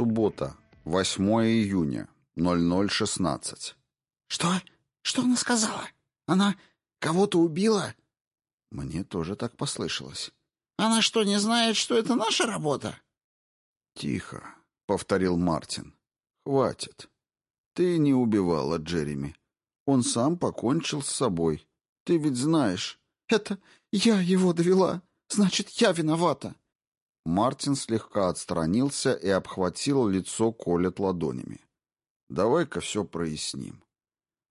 Суббота, 8 июня, 00.16. «Что? Что она сказала? Она кого-то убила?» Мне тоже так послышалось. «Она что, не знает, что это наша работа?» «Тихо», — повторил Мартин. «Хватит. Ты не убивала Джереми. Он сам покончил с собой. Ты ведь знаешь». «Это я его довела. Значит, я виновата». Мартин слегка отстранился и обхватил лицо Колет ладонями. «Давай-ка все проясним.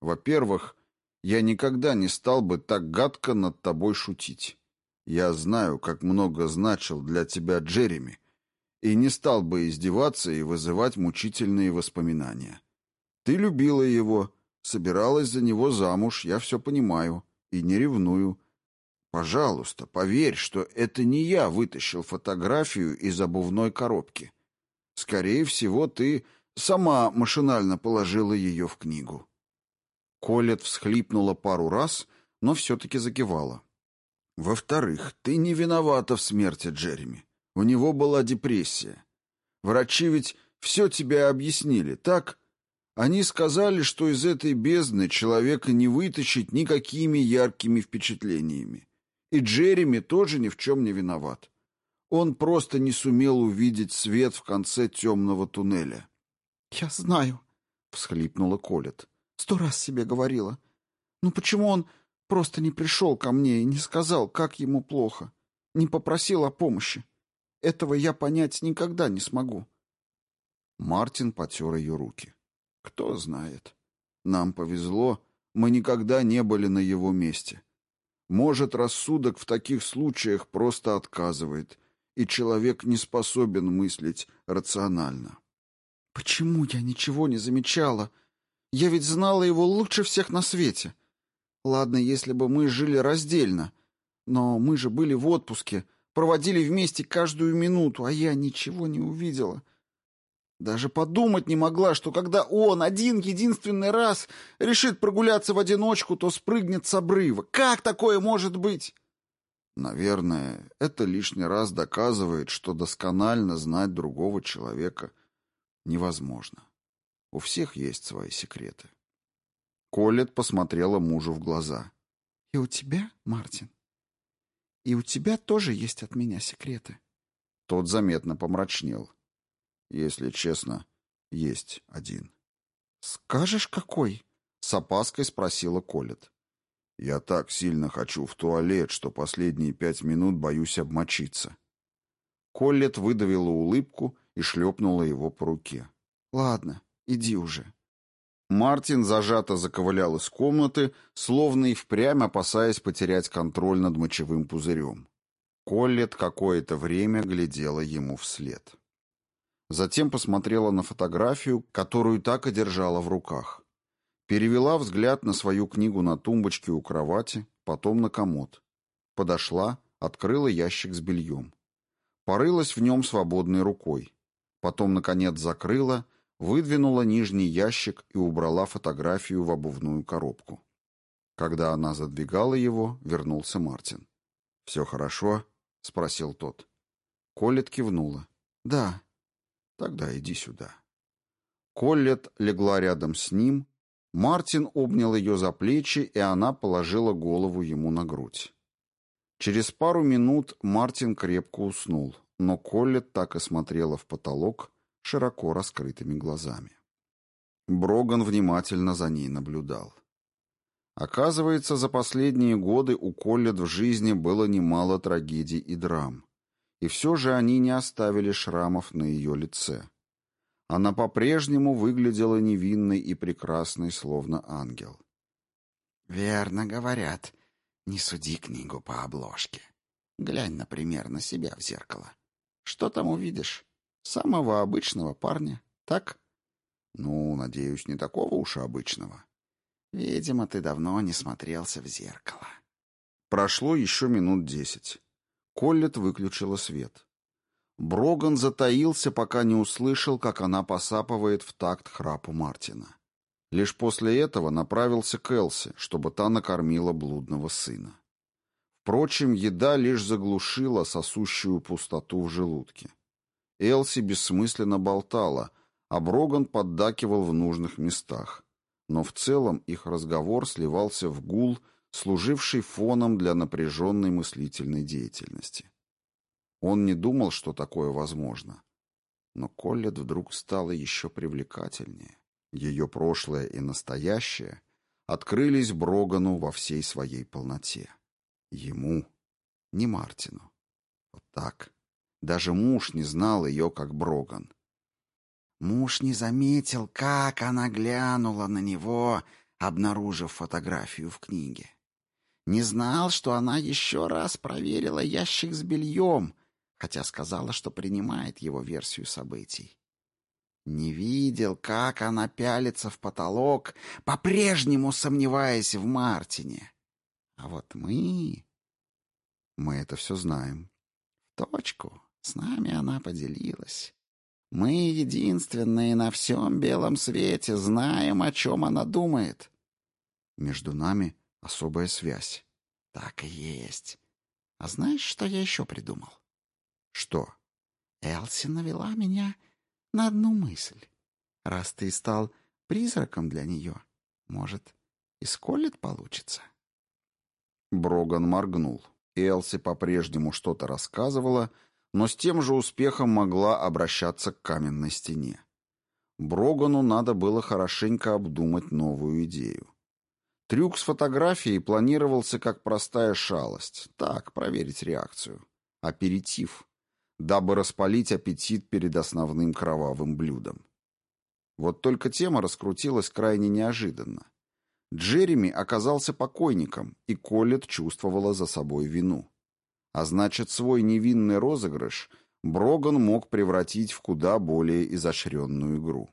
Во-первых, я никогда не стал бы так гадко над тобой шутить. Я знаю, как много значил для тебя Джереми, и не стал бы издеваться и вызывать мучительные воспоминания. Ты любила его, собиралась за него замуж, я все понимаю, и не ревную. Пожалуйста, поверь, что это не я вытащил фотографию из обувной коробки. Скорее всего, ты сама машинально положила ее в книгу. Колет всхлипнула пару раз, но все-таки закивала. Во-вторых, ты не виновата в смерти Джереми. У него была депрессия. Врачи ведь все тебе объяснили, так? Они сказали, что из этой бездны человека не вытащить никакими яркими впечатлениями. И Джереми тоже ни в чем не виноват. Он просто не сумел увидеть свет в конце темного туннеля. «Я знаю», — всхлипнула Колет. «Сто раз себе говорила. Ну почему он просто не пришел ко мне и не сказал, как ему плохо? Не попросил о помощи? Этого я понять никогда не смогу». Мартин потер ее руки. «Кто знает. Нам повезло, мы никогда не были на его месте. Может, рассудок в таких случаях просто отказывает, и человек не способен мыслить рационально. «Почему я ничего не замечала? Я ведь знала его лучше всех на свете. Ладно, если бы мы жили раздельно, но мы же были в отпуске, проводили вместе каждую минуту, а я ничего не увидела. Даже подумать не могла, что когда он один единственный раз решит прогуляться в одиночку, то спрыгнет с обрыва. Как такое может быть? Наверное, это лишний раз доказывает, что досконально знать другого человека невозможно. У всех есть свои секреты. Колет посмотрела мужу в глаза. «И у тебя, Мартин? И у тебя тоже есть от меня секреты?» Тот заметно помрачнел. Если честно, есть один. «Скажешь, какой?» — с опаской спросила Колет. «Я так сильно хочу в туалет, что последние пять минут боюсь обмочиться». Коллет выдавила улыбку и шлепнула его по руке. «Ладно, иди уже». Мартин зажато заковылял из комнаты, словно и впрямь опасаясь потерять контроль над мочевым пузырем. Коллет какое-то время глядела ему вслед. Затем посмотрела на фотографию, которую так и держала в руках. Перевела взгляд на свою книгу на тумбочке у кровати, потом на комод. Подошла, открыла ящик с бельем. Порылась в нем свободной рукой. Потом, наконец, закрыла, выдвинула нижний ящик и убрала фотографию в обувную коробку. Когда она задвигала его, вернулся Мартин. «Все хорошо?» — спросил тот. Колет кивнула. «Да». Тогда иди сюда. Коллет легла рядом с ним. Мартин обнял ее за плечи, и она положила голову ему на грудь. Через пару минут Мартин крепко уснул, но Коллет так и смотрела в потолок широко раскрытыми глазами. Броган внимательно за ней наблюдал. Оказывается, за последние годы у Коллет в жизни было немало трагедий и драм и все же они не оставили шрамов на ее лице. Она по-прежнему выглядела невинной и прекрасной, словно ангел. «Верно говорят, не суди книгу по обложке. Глянь, например, на себя в зеркало. Что там увидишь? Самого обычного парня, так?» «Ну, надеюсь, не такого уж обычного». «Видимо, ты давно не смотрелся в зеркало». Прошло еще минут десять. Коллет выключила свет. Броган затаился, пока не услышал, как она посапывает в такт храпу Мартина. Лишь после этого направился к Элси, чтобы та накормила блудного сына. Впрочем, еда лишь заглушила сосущую пустоту в желудке. Элси бессмысленно болтала, а Броган поддакивал в нужных местах. Но в целом их разговор сливался в гул, служивший фоном для напряженной мыслительной деятельности. Он не думал, что такое возможно. Но Коллет вдруг стала еще привлекательнее. Ее прошлое и настоящее открылись Брогану во всей своей полноте. Ему, не Мартину. Вот так. Даже муж не знал ее, как Броган. Муж не заметил, как она глянула на него, обнаружив фотографию в книге. Не знал, что она еще раз проверила ящик с бельем, хотя сказала, что принимает его версию событий. Не видел, как она пялится в потолок, по-прежнему сомневаясь в Мартине. А вот мы... Мы это все знаем. В точку. С нами она поделилась. Мы единственные на всем белом свете знаем, о чем она думает. Между нами особая связь. Так и есть. А знаешь, что я еще придумал? Что? Элси навела меня на одну мысль. Раз ты стал призраком для нее, может, и сколит получится? Броган моргнул. Элси по-прежнему что-то рассказывала, но с тем же успехом могла обращаться к каменной стене. Брогану надо было хорошенько обдумать новую идею. Трюк с фотографией планировался как простая шалость. Так, проверить реакцию. Аперитив. Дабы распалить аппетит перед основным кровавым блюдом. Вот только тема раскрутилась крайне неожиданно. Джереми оказался покойником, и Коллет чувствовала за собой вину. А значит, свой невинный розыгрыш Броган мог превратить в куда более изощренную игру.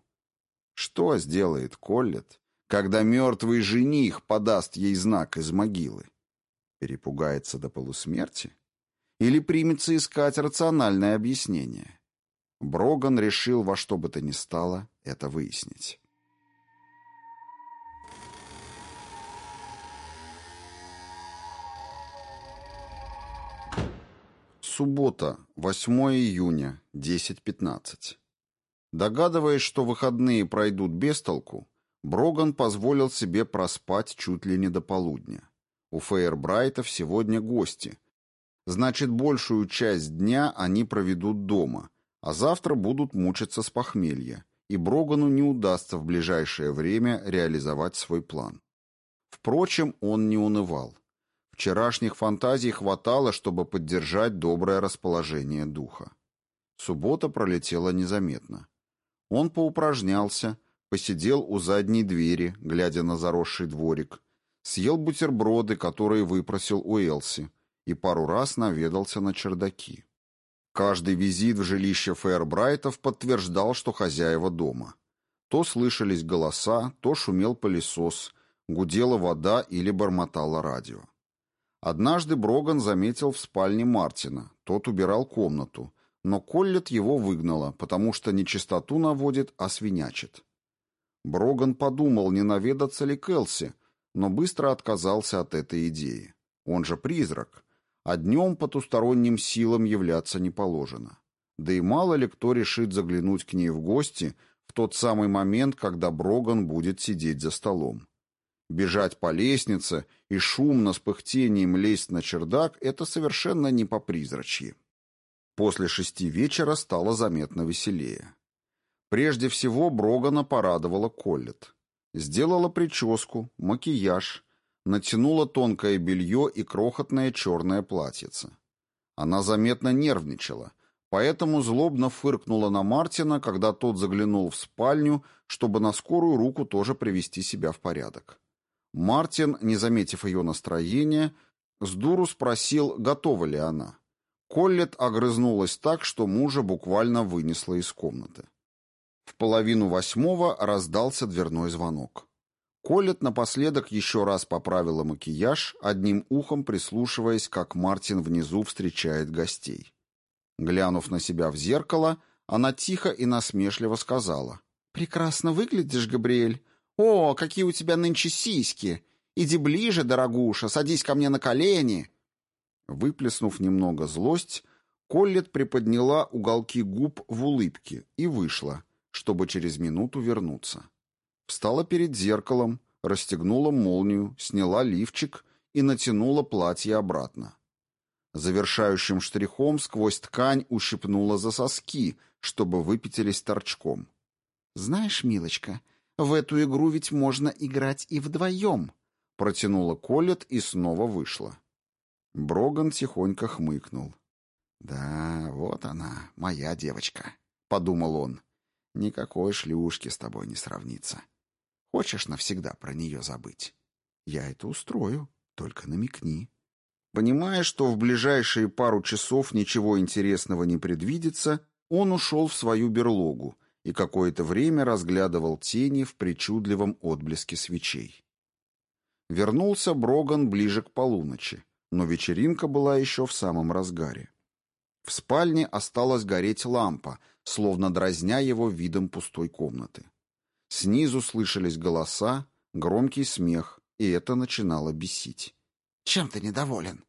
Что сделает Коллет, когда мертвый жених подаст ей знак из могилы? Перепугается до полусмерти? Или примется искать рациональное объяснение? Броган решил во что бы то ни стало это выяснить. Суббота, 8 июня, 10.15. Догадываясь, что выходные пройдут без толку, Броган позволил себе проспать чуть ли не до полудня. У Фейербрайтов сегодня гости. Значит, большую часть дня они проведут дома, а завтра будут мучиться с похмелья, и Брогану не удастся в ближайшее время реализовать свой план. Впрочем, он не унывал. Вчерашних фантазий хватало, чтобы поддержать доброе расположение духа. Суббота пролетела незаметно. Он поупражнялся, посидел у задней двери, глядя на заросший дворик, съел бутерброды, которые выпросил у Элси, и пару раз наведался на чердаки. Каждый визит в жилище Фейербрайтов подтверждал, что хозяева дома. То слышались голоса, то шумел пылесос, гудела вода или бормотало радио. Однажды Броган заметил в спальне Мартина. Тот убирал комнату, но Коллет его выгнала, потому что не чистоту наводит, а свинячит. Броган подумал, не наведаться ли Келси, но быстро отказался от этой идеи. Он же призрак, а днем потусторонним силам являться не положено. Да и мало ли кто решит заглянуть к ней в гости в тот самый момент, когда Броган будет сидеть за столом. Бежать по лестнице и шумно с пыхтением лезть на чердак — это совершенно не по-призрачьи. После шести вечера стало заметно веселее. Прежде всего Брогана порадовала Коллет. Сделала прическу, макияж, натянула тонкое белье и крохотное черное платьице. Она заметно нервничала, поэтому злобно фыркнула на Мартина, когда тот заглянул в спальню, чтобы на скорую руку тоже привести себя в порядок. Мартин, не заметив ее настроения, с дуру спросил, готова ли она. Коллет огрызнулась так, что мужа буквально вынесла из комнаты. В половину восьмого раздался дверной звонок. Коллет напоследок еще раз поправила макияж, одним ухом прислушиваясь, как Мартин внизу встречает гостей. Глянув на себя в зеркало, она тихо и насмешливо сказала. «Прекрасно выглядишь, Габриэль. «О, какие у тебя нынче сиськи! Иди ближе, дорогуша, садись ко мне на колени!» Выплеснув немного злость, Коллет приподняла уголки губ в улыбке и вышла, чтобы через минуту вернуться. Встала перед зеркалом, расстегнула молнию, сняла лифчик и натянула платье обратно. Завершающим штрихом сквозь ткань ущипнула за соски, чтобы выпятились торчком. «Знаешь, милочка, в эту игру ведь можно играть и вдвоем», — протянула Колет и снова вышла. Броган тихонько хмыкнул. «Да, вот она, моя девочка», — подумал он. «Никакой шлюшки с тобой не сравнится. Хочешь навсегда про нее забыть? Я это устрою, только намекни». Понимая, что в ближайшие пару часов ничего интересного не предвидится, он ушел в свою берлогу и какое-то время разглядывал тени в причудливом отблеске свечей. Вернулся Броган ближе к полуночи, но вечеринка была еще в самом разгаре. В спальне осталась гореть лампа, словно дразня его видом пустой комнаты. Снизу слышались голоса, громкий смех, и это начинало бесить. «Чем ты недоволен?»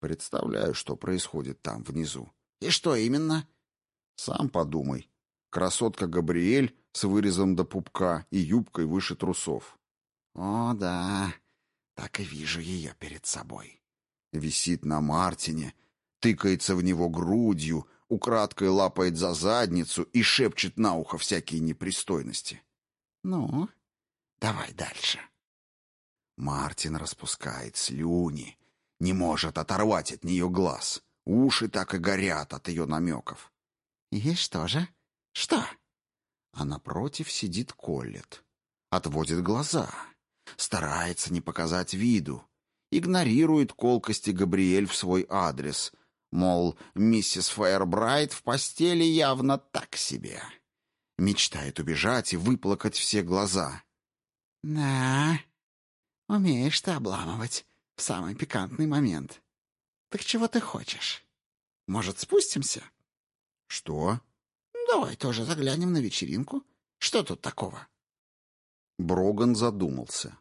«Представляю, что происходит там, внизу». «И что именно?» «Сам подумай. Красотка Габриэль с вырезом до пупка и юбкой выше трусов». «О, да, так и вижу ее перед собой». Висит на Мартине, тыкается в него грудью, украдкой лапает за задницу и шепчет на ухо всякие непристойности. «Ну, давай дальше». Мартин распускает слюни, не может оторвать от нее глаз. Уши так и горят от ее намеков. «И что же? Что?» А напротив сидит Коллет. Отводит глаза. Старается не показать виду. Игнорирует колкости Габриэль в свой адрес — Мол, миссис Фаербрайт в постели явно так себе. Мечтает убежать и выплакать все глаза. «Да, умеешь ты обламывать в самый пикантный момент. Так чего ты хочешь? Может, спустимся?» «Что?» «Давай тоже заглянем на вечеринку. Что тут такого?» Броган задумался.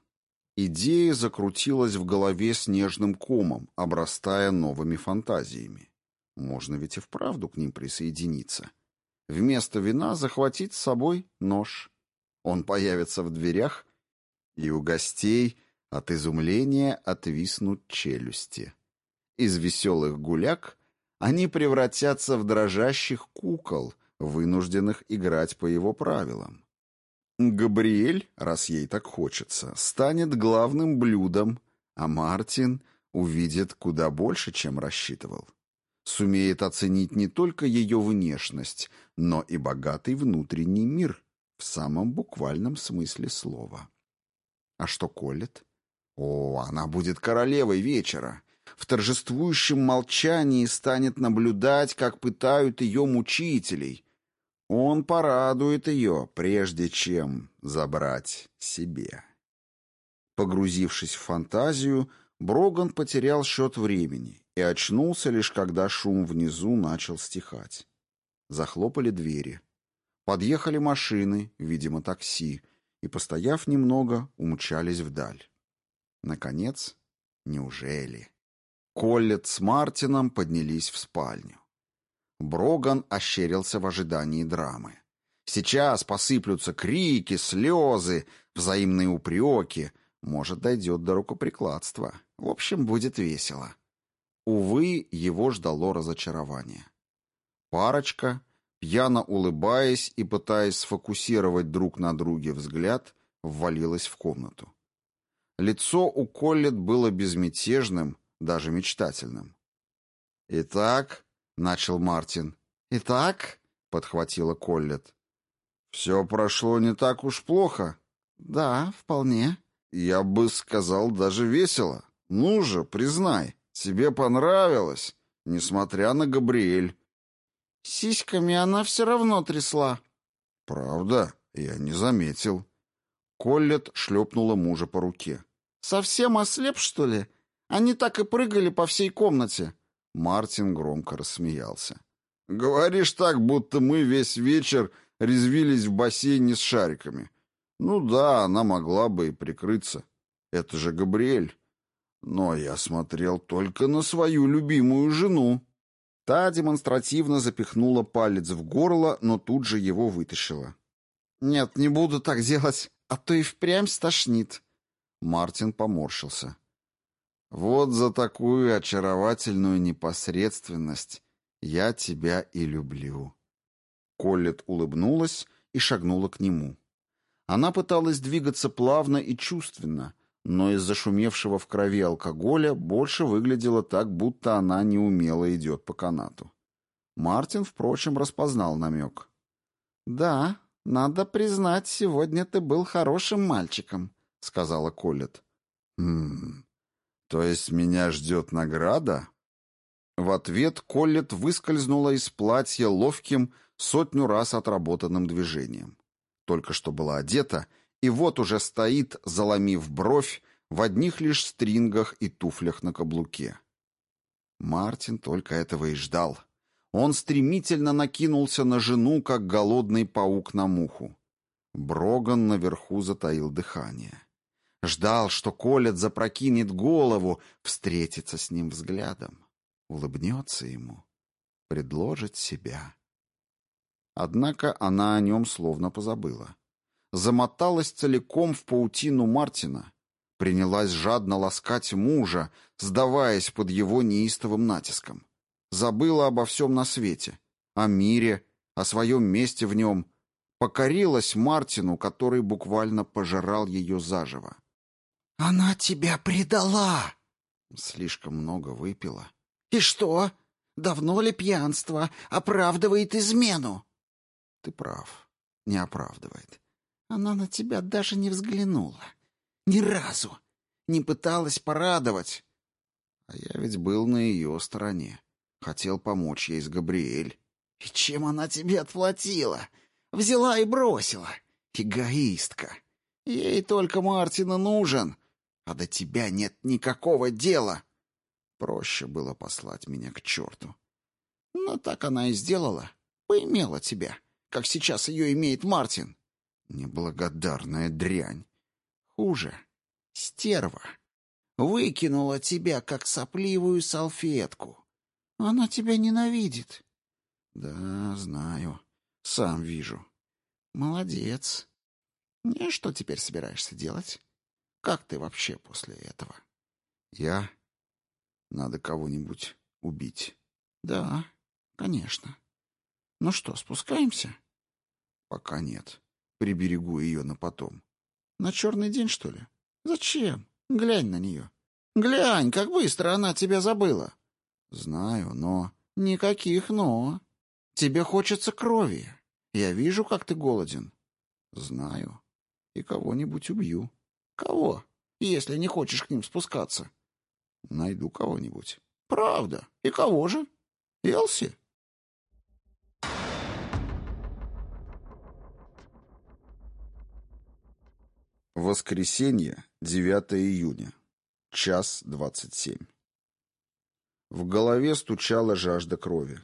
Идея закрутилась в голове снежным комом, обрастая новыми фантазиями. Можно ведь и вправду к ним присоединиться. Вместо вина захватить с собой нож. Он появится в дверях, и у гостей от изумления отвиснут челюсти. Из веселых гуляк они превратятся в дрожащих кукол, вынужденных играть по его правилам. Габриэль, раз ей так хочется, станет главным блюдом, а Мартин увидит куда больше, чем рассчитывал. Сумеет оценить не только ее внешность, но и богатый внутренний мир в самом буквальном смысле слова. А что колет? О, она будет королевой вечера. В торжествующем молчании станет наблюдать, как пытают ее мучителей, он порадует ее, прежде чем забрать себе. Погрузившись в фантазию, Броган потерял счет времени и очнулся лишь когда шум внизу начал стихать. Захлопали двери. Подъехали машины, видимо, такси, и, постояв немного, умчались вдаль. Наконец, неужели? Коллет с Мартином поднялись в спальню. Броган ощерился в ожидании драмы. Сейчас посыплются крики, слезы, взаимные упреки. Может, дойдет до рукоприкладства. В общем, будет весело. Увы, его ждало разочарование. Парочка, пьяно улыбаясь и пытаясь сфокусировать друг на друге взгляд, ввалилась в комнату. Лицо у Коллет было безмятежным, даже мечтательным. «Итак», — начал Мартин. «Итак?» — подхватила Коллет. «Все прошло не так уж плохо». «Да, вполне». «Я бы сказал, даже весело. Ну же, признай, тебе понравилось, несмотря на Габриэль». «Сиськами она все равно трясла». «Правда? Я не заметил». Коллет шлепнула мужа по руке. «Совсем ослеп, что ли? Они так и прыгали по всей комнате». Мартин громко рассмеялся. «Говоришь так, будто мы весь вечер резвились в бассейне с шариками. Ну да, она могла бы и прикрыться. Это же Габриэль. Но я смотрел только на свою любимую жену». Та демонстративно запихнула палец в горло, но тут же его вытащила. «Нет, не буду так делать, а то и впрямь стошнит». Мартин поморщился. «Вот за такую очаровательную непосредственность я тебя и люблю». Коллет улыбнулась и шагнула к нему. Она пыталась двигаться плавно и чувственно, но из-за шумевшего в крови алкоголя больше выглядела так, будто она неумело идет по канату. Мартин, впрочем, распознал намек. «Да, надо признать, сегодня ты был хорошим мальчиком», — сказала Коллет. «Хм, то есть меня ждет награда?» В ответ Коллет выскользнула из платья ловким, сотню раз отработанным движением. Только что была одета, и вот уже стоит, заломив бровь, в одних лишь стрингах и туфлях на каблуке. Мартин только этого и ждал. Он стремительно накинулся на жену, как голодный паук на муху. Броган наверху затаил дыхание. Ждал, что Колет запрокинет голову, встретится с ним взглядом, улыбнется ему, предложит себя. Однако она о нем словно позабыла. Замоталась целиком в паутину Мартина, принялась жадно ласкать мужа, сдаваясь под его неистовым натиском. Забыла обо всем на свете, о мире, о своем месте в нем, покорилась Мартину, который буквально пожирал ее заживо. «Она тебя предала!» Слишком много выпила. «И что? Давно ли пьянство оправдывает измену?» Ты прав. Не оправдывает. Она на тебя даже не взглянула. Ни разу. Не пыталась порадовать. А я ведь был на ее стороне. Хотел помочь ей с Габриэль. И чем она тебе отплатила? Взяла и бросила. Эгоистка. Ей только Мартина нужен, а до тебя нет никакого дела. Проще было послать меня к черту. Но так она и сделала. Поимела тебя как сейчас ее имеет Мартин. Неблагодарная дрянь. Хуже. Стерва. Выкинула тебя, как сопливую салфетку. Она тебя ненавидит. Да, знаю. Сам вижу. Молодец. И что теперь собираешься делать? Как ты вообще после этого? Я? Надо кого-нибудь убить. Да, конечно. Ну что, спускаемся? Пока нет. Приберегу ее на потом. На черный день, что ли? Зачем? Глянь на нее. Глянь, как быстро она тебя забыла. Знаю, но... Никаких «но». Тебе хочется крови. Я вижу, как ты голоден. Знаю. И кого-нибудь убью. Кого? Если не хочешь к ним спускаться. Найду кого-нибудь. Правда? И кого же? Элси? Воскресенье, 9 июня. Час двадцать семь. В голове стучала жажда крови.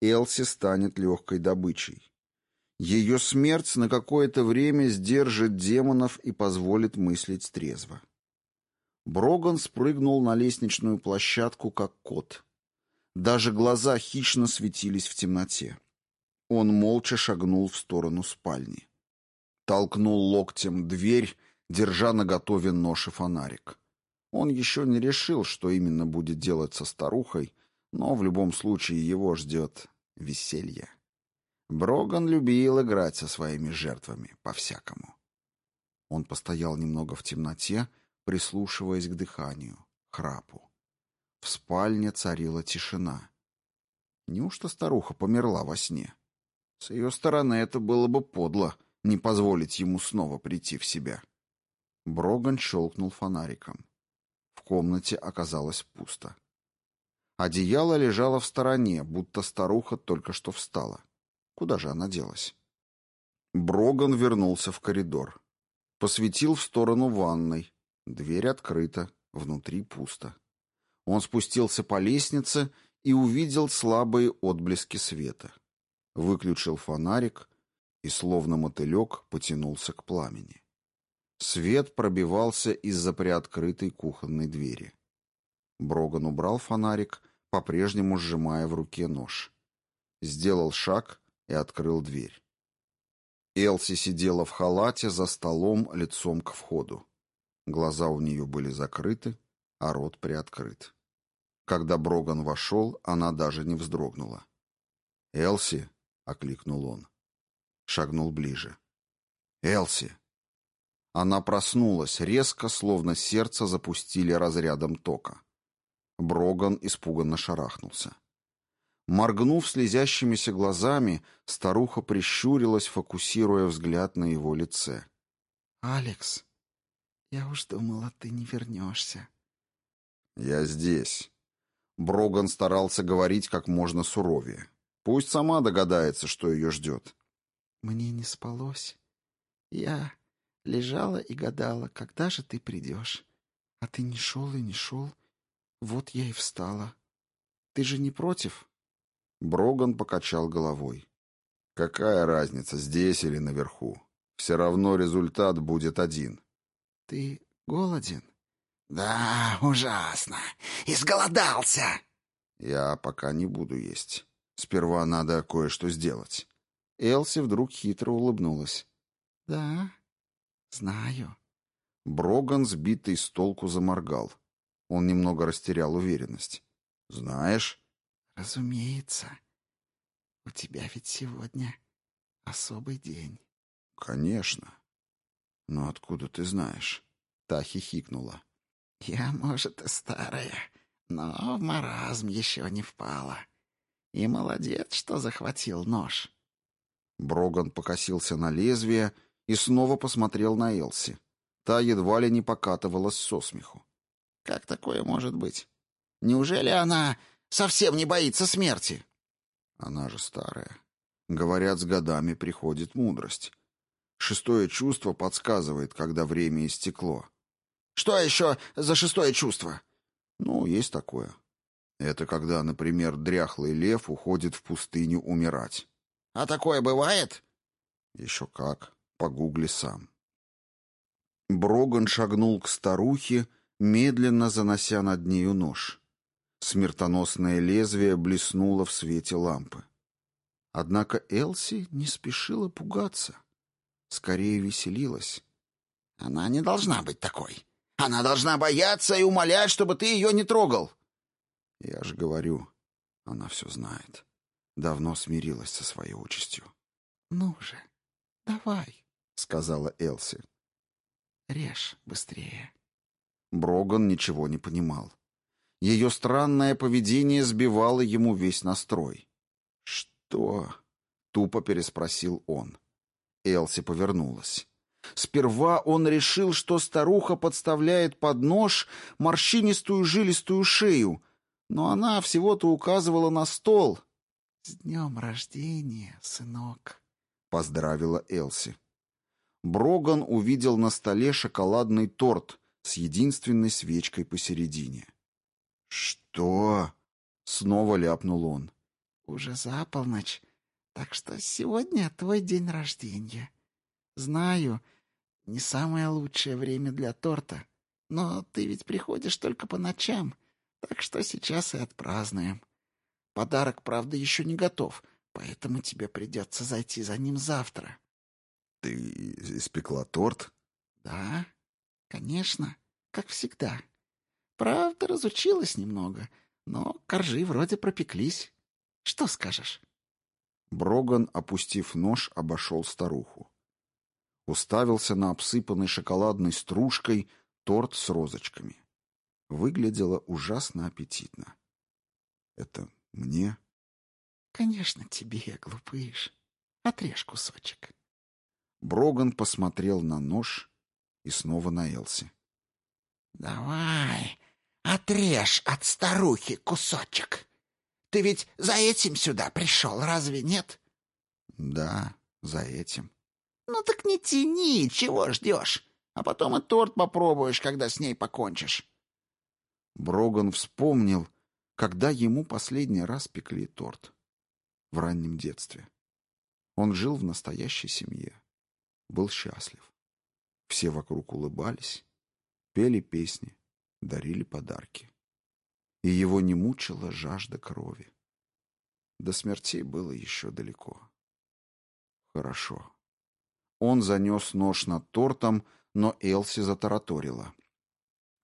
Элси станет легкой добычей. Ее смерть на какое-то время сдержит демонов и позволит мыслить трезво. Броган спрыгнул на лестничную площадку, как кот. Даже глаза хищно светились в темноте. Он молча шагнул в сторону спальни толкнул локтем дверь, держа наготове нож и фонарик. Он еще не решил, что именно будет делать со старухой, но в любом случае его ждет веселье. Броган любил играть со своими жертвами, по-всякому. Он постоял немного в темноте, прислушиваясь к дыханию, храпу. В спальне царила тишина. Неужто старуха померла во сне? С ее стороны это было бы подло — не позволить ему снова прийти в себя. Броган щелкнул фонариком. В комнате оказалось пусто. Одеяло лежало в стороне, будто старуха только что встала. Куда же она делась? Броган вернулся в коридор. Посветил в сторону ванной. Дверь открыта, внутри пусто. Он спустился по лестнице и увидел слабые отблески света. Выключил фонарик и, словно мотылек, потянулся к пламени. Свет пробивался из-за приоткрытой кухонной двери. Броган убрал фонарик, по-прежнему сжимая в руке нож. Сделал шаг и открыл дверь. Элси сидела в халате за столом лицом к входу. Глаза у нее были закрыты, а рот приоткрыт. Когда Броган вошел, она даже не вздрогнула. «Элси!» — окликнул он. Шагнул ближе. «Элси!» Она проснулась резко, словно сердце запустили разрядом тока. Броган испуганно шарахнулся. Моргнув слезящимися глазами, старуха прищурилась, фокусируя взгляд на его лице. «Алекс, я уж думала, ты не вернешься». «Я здесь». Броган старался говорить как можно суровее. Пусть сама догадается, что ее ждет. «Мне не спалось. Я лежала и гадала, когда же ты придешь. А ты не шел и не шел. Вот я и встала. Ты же не против?» Броган покачал головой. «Какая разница, здесь или наверху? Все равно результат будет один». «Ты голоден?» «Да, ужасно. Изголодался!» «Я пока не буду есть. Сперва надо кое-что сделать». Элси вдруг хитро улыбнулась. «Да, знаю». Броган, сбитый с толку, заморгал. Он немного растерял уверенность. «Знаешь?» «Разумеется. У тебя ведь сегодня особый день». «Конечно. Но откуда ты знаешь?» Та хихикнула. «Я, может, и старая, но в маразм еще не впала. И молодец, что захватил нож». Броган покосился на лезвие и снова посмотрел на Элси. Та едва ли не покатывалась со смеху. «Как такое может быть? Неужели она совсем не боится смерти?» Она же старая. Говорят, с годами приходит мудрость. Шестое чувство подсказывает, когда время истекло. Что еще за шестое чувство? Ну, есть такое. Это когда, например, дряхлый лев уходит в пустыню умирать. А такое бывает? Еще как. Погугли сам. Броган шагнул к старухе, медленно занося над нею нож. Смертоносное лезвие блеснуло в свете лампы. Однако Элси не спешила пугаться. Скорее веселилась. Она не должна быть такой. Она должна бояться и умолять, чтобы ты ее не трогал. Я же говорю, она все знает. Давно смирилась со своей участью. «Ну же, давай», — сказала Элси. «Режь быстрее». Броган ничего не понимал. Ее странное поведение сбивало ему весь настрой. «Что?» — тупо переспросил он. Элси повернулась. Сперва он решил, что старуха подставляет под нож морщинистую жилистую шею, но она всего-то указывала на стол. «С днем рождения, сынок!» — поздравила Элси. Броган увидел на столе шоколадный торт с единственной свечкой посередине. «Что?» — снова ляпнул он. «Уже за полночь, так что сегодня твой день рождения. Знаю, не самое лучшее время для торта, но ты ведь приходишь только по ночам, так что сейчас и отпразднуем. Подарок, правда, еще не готов, поэтому тебе придется зайти за ним завтра. Ты испекла торт? Да, конечно, как всегда. Правда, разучилась немного, но коржи вроде пропеклись. Что скажешь? Броган, опустив нож, обошел старуху уставился на обсыпанный шоколадной стружкой торт с розочками. Выглядело ужасно аппетитно. «Это мне?» «Конечно, тебе, глупыш. Отрежь кусочек». Броган посмотрел на нож и снова на Элси. «Давай, отрежь от старухи кусочек. Ты ведь за этим сюда пришел, разве нет?» «Да, за этим». «Ну так не тяни, чего ждешь? А потом и торт попробуешь, когда с ней покончишь». Броган вспомнил, когда ему последний раз пекли торт. В раннем детстве. Он жил в настоящей семье. Был счастлив. Все вокруг улыбались, пели песни, дарили подарки. и его не мучила жажда крови. До смертей было еще далеко. Хорошо. Он занес нож над тортом, но Элси затараторила.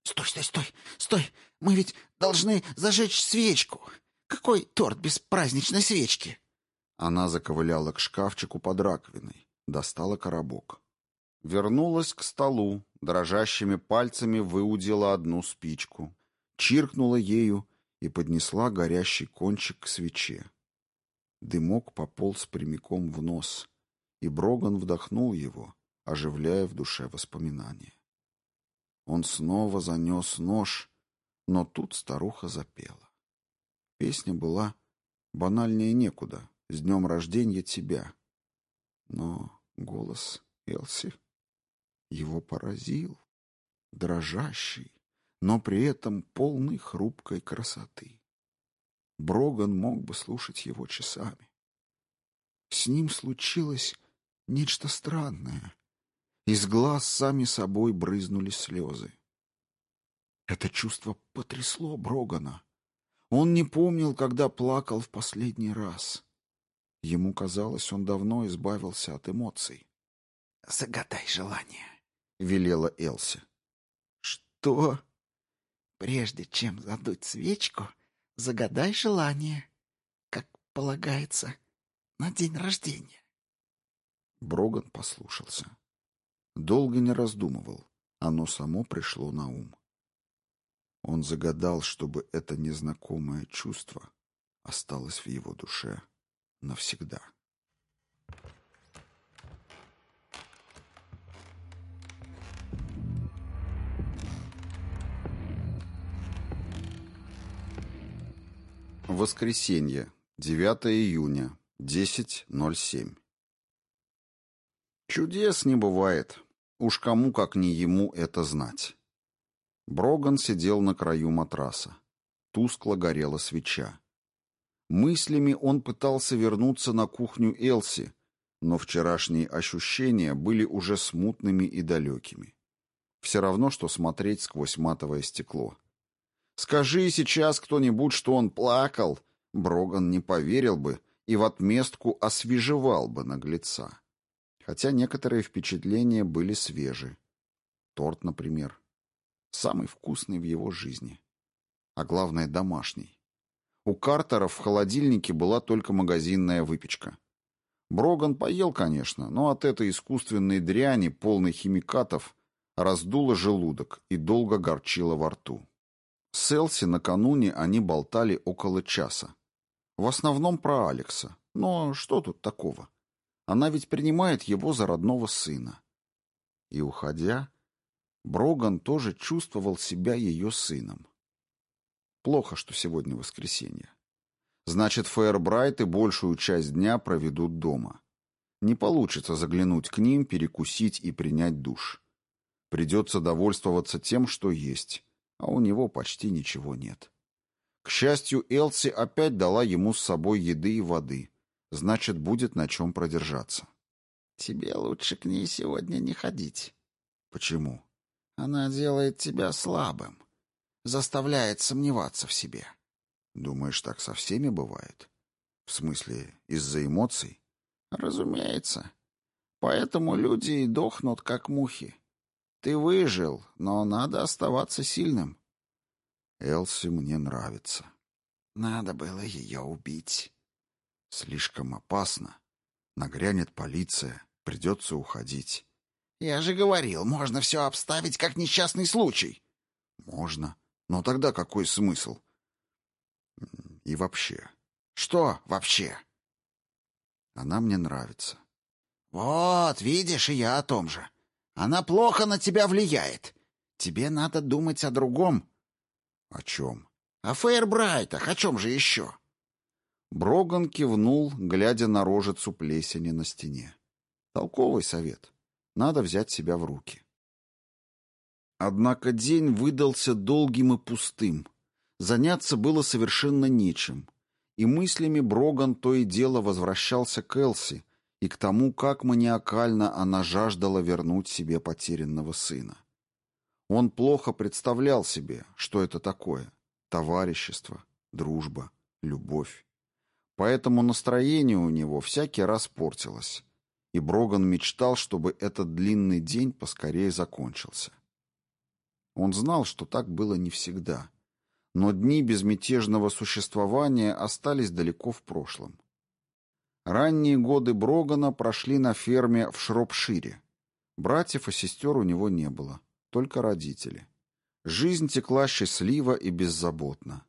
«Стой, стой, стой, стой! Мы ведь должны зажечь свечку! Какой торт без праздничной свечки?» Она заковыляла к шкафчику под раковиной, достала коробок. Вернулась к столу, дрожащими пальцами выудила одну спичку, чиркнула ею и поднесла горящий кончик к свече. Дымок пополз прямиком в нос, и Броган вдохнул его, оживляя в душе воспоминания. Он снова занес нож, но тут старуха запела. Песня была банальнее некуда, «С днем рождения тебя». Но голос Элси его поразил, дрожащий, но при этом полный хрупкой красоты. Броган мог бы слушать его часами. С ним случилось нечто странное. Из глаз сами собой брызнули слезы. Это чувство потрясло Брогана. Он не помнил, когда плакал в последний раз. Ему казалось, он давно избавился от эмоций. «Загадай желание», — велела Элси. «Что?» «Прежде чем задуть свечку, загадай желание, как полагается, на день рождения». Броган послушался. Долго не раздумывал. Оно само пришло на ум. Он загадал, чтобы это незнакомое чувство осталось в его душе навсегда. Воскресенье, 9 июня, 10.07. Чудес не бывает. Уж кому, как не ему, это знать. Броган сидел на краю матраса. Тускло горела свеча. Мыслями он пытался вернуться на кухню Элси, но вчерашние ощущения были уже смутными и далекими. Все равно, что смотреть сквозь матовое стекло. Скажи сейчас кто-нибудь, что он плакал, Броган не поверил бы и в отместку освежевал бы наглеца. Хотя некоторые впечатления были свежи. Торт, например. Самый вкусный в его жизни. А главное, домашний. У Картеров в холодильнике была только магазинная выпечка. Броган поел, конечно, но от этой искусственной дряни, полной химикатов, раздуло желудок и долго горчило во рту. С Элси накануне они болтали около часа. В основном про Алекса. Но что тут такого? Она ведь принимает его за родного сына. И, уходя, Броган тоже чувствовал себя ее сыном. Плохо, что сегодня воскресенье. Значит, Фейербрайт и большую часть дня проведут дома. Не получится заглянуть к ним, перекусить и принять душ. Придется довольствоваться тем, что есть а у него почти ничего нет. К счастью, Элси опять дала ему с собой еды и воды. Значит, будет на чем продержаться. «Тебе лучше к ней сегодня не ходить». «Почему?» «Она делает тебя слабым, заставляет сомневаться в себе». «Думаешь, так со всеми бывает? В смысле, из-за эмоций?» «Разумеется. Поэтому люди и дохнут, как мухи. Ты выжил, но надо оставаться сильным. Элси мне нравится. Надо было ее убить. Слишком опасно. Нагрянет полиция, придется уходить. Я же говорил, можно все обставить как несчастный случай. Можно. Но тогда какой смысл? И вообще. Что вообще? Она мне нравится. Вот, видишь, и я о том же. Она плохо на тебя влияет. Тебе надо думать о другом. О чем? О Фейербрайтах. О чем же еще? Броган кивнул, глядя на рожицу плесени на стене. Толковый совет. Надо взять себя в руки. Однако день выдался долгим и пустым. Заняться было совершенно нечем. И мыслями Броган то и дело возвращался к Элси, и к тому, как маниакально она жаждала вернуть себе потерянного сына. Он плохо представлял себе, что это такое товарищество, дружба, любовь. Поэтому настроение у него всякий раз портилось, и Броган мечтал, чтобы этот длинный день поскорее закончился. Он знал, что так было не всегда, но дни безмятежного существования остались далеко в прошлом. Ранние годы Брогана прошли на ферме в Шропшире. Братьев и сестер у него не было, только родители. Жизнь текла счастливо и беззаботно.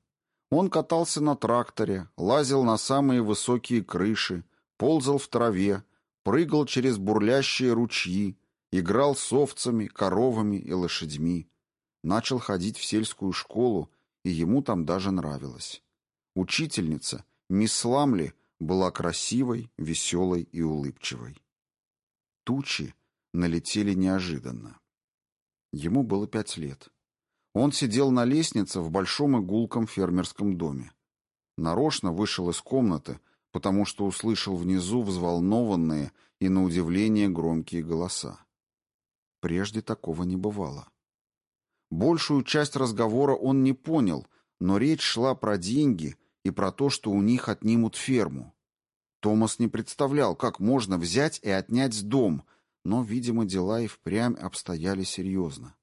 Он катался на тракторе, лазил на самые высокие крыши, ползал в траве, прыгал через бурлящие ручьи, играл с овцами, коровами и лошадьми. Начал ходить в сельскую школу, и ему там даже нравилось. Учительница, мисс Ламли, была красивой, веселой и улыбчивой. Тучи налетели неожиданно. Ему было пять лет. Он сидел на лестнице в большом игулком фермерском доме. Нарочно вышел из комнаты, потому что услышал внизу взволнованные и, на удивление, громкие голоса. Прежде такого не бывало. Большую часть разговора он не понял, но речь шла про деньги и про то, что у них отнимут ферму. Томас не представлял, как можно взять и отнять дом, но, видимо, дела и впрямь обстояли серьезно.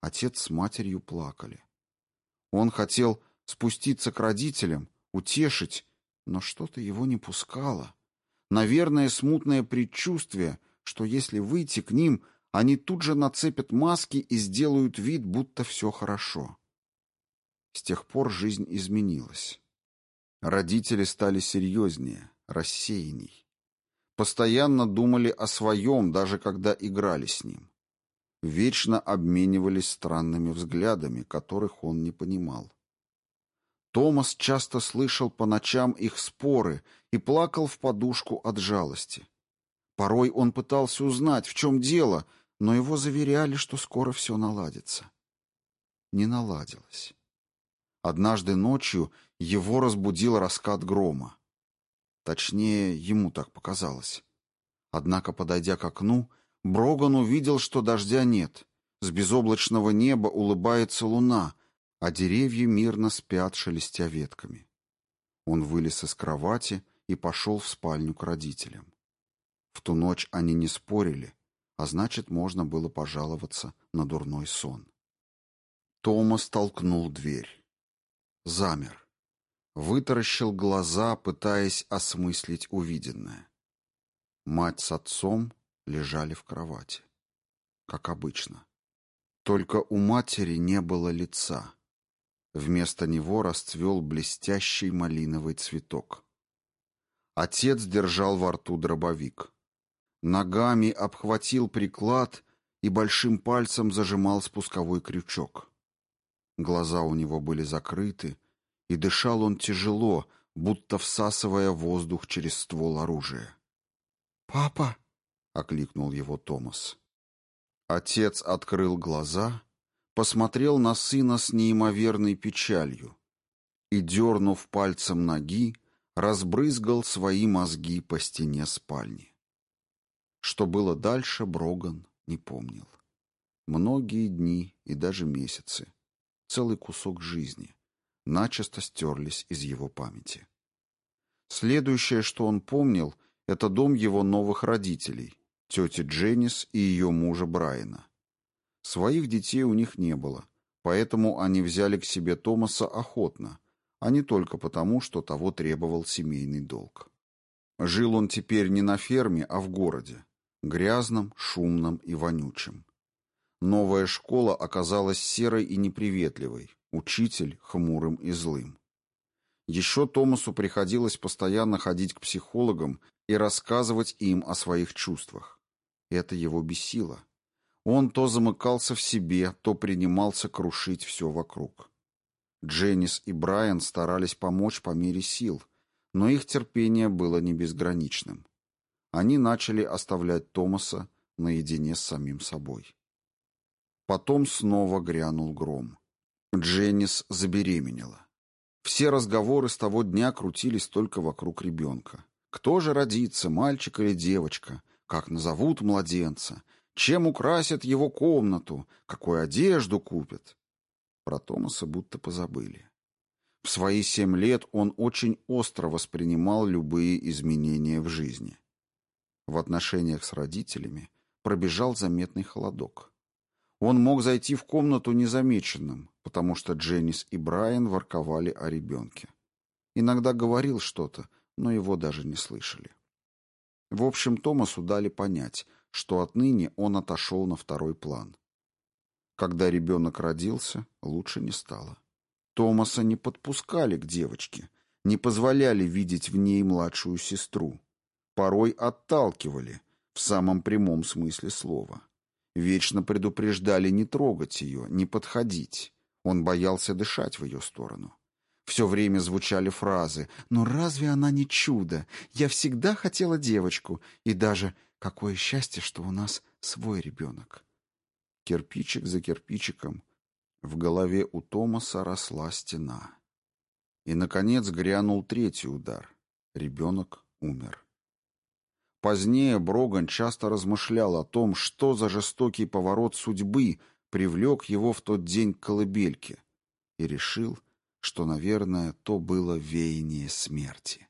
Отец с матерью плакали. Он хотел спуститься к родителям, утешить, но что-то его не пускало. Наверное, смутное предчувствие, что если выйти к ним, они тут же нацепят маски и сделают вид, будто все хорошо. С тех пор жизнь изменилась. Родители стали серьезнее, рассеянней. Постоянно думали о своем, даже когда играли с ним вечно обменивались странными взглядами, которых он не понимал. Томас часто слышал по ночам их споры и плакал в подушку от жалости. Порой он пытался узнать, в чем дело, но его заверяли, что скоро все наладится. Не наладилось. Однажды ночью его разбудил раскат грома. Точнее, ему так показалось. Однако, подойдя к окну, Броган увидел, что дождя нет. С безоблачного неба улыбается луна, а деревья мирно спят, шелестя ветками. Он вылез из кровати и пошел в спальню к родителям. В ту ночь они не спорили, а значит, можно было пожаловаться на дурной сон. Томас толкнул дверь. Замер. Вытаращил глаза, пытаясь осмыслить увиденное. Мать с отцом лежали в кровати. Как обычно. Только у матери не было лица. Вместо него расцвел блестящий малиновый цветок. Отец держал во рту дробовик. Ногами обхватил приклад и большим пальцем зажимал спусковой крючок. Глаза у него были закрыты, и дышал он тяжело, будто всасывая воздух через ствол оружия. «Папа!» окликнул его Томас. Отец открыл глаза, посмотрел на сына с неимоверной печалью и, дернув пальцем ноги, разбрызгал свои мозги по стене спальни. Что было дальше, Броган не помнил. Многие дни и даже месяцы, целый кусок жизни, начисто стерлись из его памяти. Следующее, что он помнил, это дом его новых родителей, тети Дженнис и ее мужа Брайана. Своих детей у них не было, поэтому они взяли к себе Томаса охотно, а не только потому, что того требовал семейный долг. Жил он теперь не на ферме, а в городе, грязном, шумном и вонючем. Новая школа оказалась серой и неприветливой, учитель хмурым и злым. Еще Томасу приходилось постоянно ходить к психологам и рассказывать им о своих чувствах. Это его бесило. Он то замыкался в себе, то принимался крушить все вокруг. Дженнис и Брайан старались помочь по мере сил, но их терпение было не безграничным. Они начали оставлять Томаса наедине с самим собой. Потом снова грянул гром. Дженнис забеременела. Все разговоры с того дня крутились только вокруг ребенка. Кто же родится, мальчик или девочка? как назовут младенца, чем украсят его комнату, какую одежду купят. Про Томаса будто позабыли. В свои семь лет он очень остро воспринимал любые изменения в жизни. В отношениях с родителями пробежал заметный холодок. Он мог зайти в комнату незамеченным, потому что Дженнис и Брайан ворковали о ребенке. Иногда говорил что-то, но его даже не слышали. В общем, Томасу дали понять, что отныне он отошел на второй план. Когда ребенок родился, лучше не стало. Томаса не подпускали к девочке, не позволяли видеть в ней младшую сестру. Порой отталкивали, в самом прямом смысле слова. Вечно предупреждали не трогать ее, не подходить. Он боялся дышать в ее сторону. Все время звучали фразы «Но разве она не чудо? Я всегда хотела девочку, и даже какое счастье, что у нас свой ребенок». Кирпичик за кирпичиком в голове у Томаса росла стена. И, наконец, грянул третий удар. Ребенок умер. Позднее Броган часто размышлял о том, что за жестокий поворот судьбы привлек его в тот день к колыбельке, и решил, что, наверное, то было веяние смерти.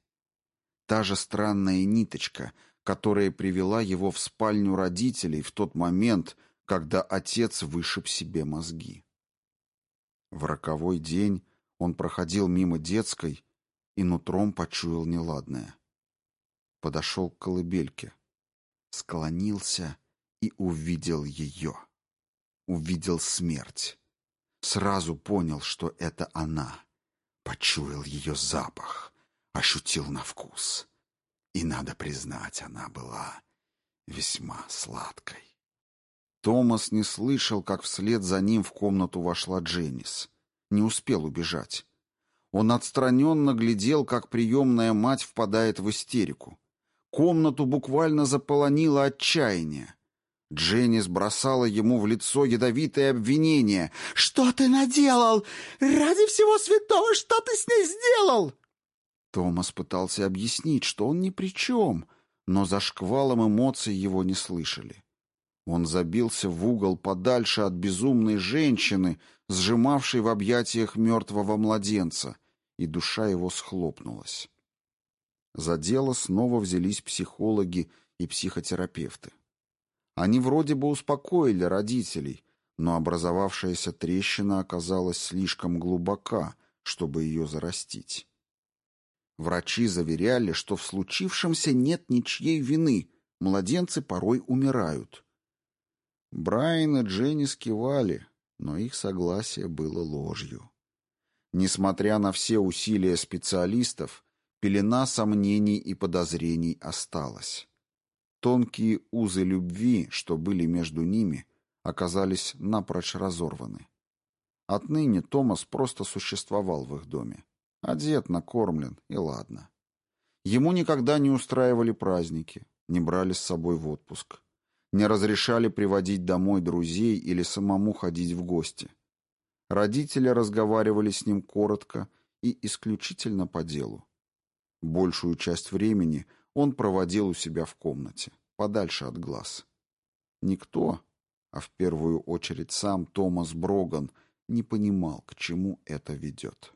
Та же странная ниточка, которая привела его в спальню родителей в тот момент, когда отец вышиб себе мозги. В роковой день он проходил мимо детской и нутром почуял неладное подошел к колыбельке, склонился и увидел ее. Увидел смерть. Сразу понял, что это она. Почуял ее запах, ощутил на вкус. И, надо признать, она была весьма сладкой. Томас не слышал, как вслед за ним в комнату вошла Дженнис. Не успел убежать. Он отстраненно глядел, как приемная мать впадает в истерику. Комнату буквально заполонило отчаяние. Дженнис бросала ему в лицо ядовитое обвинение. «Что ты наделал? Ради всего святого, что ты с ней сделал?» Томас пытался объяснить, что он ни при чем, но за шквалом эмоций его не слышали. Он забился в угол подальше от безумной женщины, сжимавшей в объятиях мертвого младенца, и душа его схлопнулась. За дело снова взялись психологи и психотерапевты. Они вроде бы успокоили родителей, но образовавшаяся трещина оказалась слишком глубока, чтобы ее зарастить. Врачи заверяли, что в случившемся нет ничьей вины, младенцы порой умирают. Брайан и Дженни скивали, но их согласие было ложью. Несмотря на все усилия специалистов, Пелена сомнений и подозрений осталась. Тонкие узы любви, что были между ними, оказались напрочь разорваны. Отныне Томас просто существовал в их доме. Одет, накормлен, и ладно. Ему никогда не устраивали праздники, не брали с собой в отпуск. Не разрешали приводить домой друзей или самому ходить в гости. Родители разговаривали с ним коротко и исключительно по делу. Большую часть времени он проводил у себя в комнате, подальше от глаз. Никто, а в первую очередь сам Томас Броган, не понимал, к чему это ведет.